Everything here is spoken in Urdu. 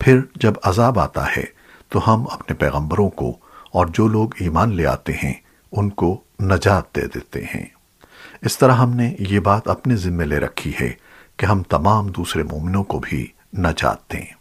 پھر جب عذاب آتا ہے، تو ہم اپنے پیغمبروں کو اور جو لوگ ایمان لے آتے ہیں، ان کو نجات دے دیتے ہیں۔ اس طرح ہم نے یہ بات اپنے ذمہ لے رکھی ہے کہ ہم تمام دوسرے مومنوں کو بھی نجات دیں۔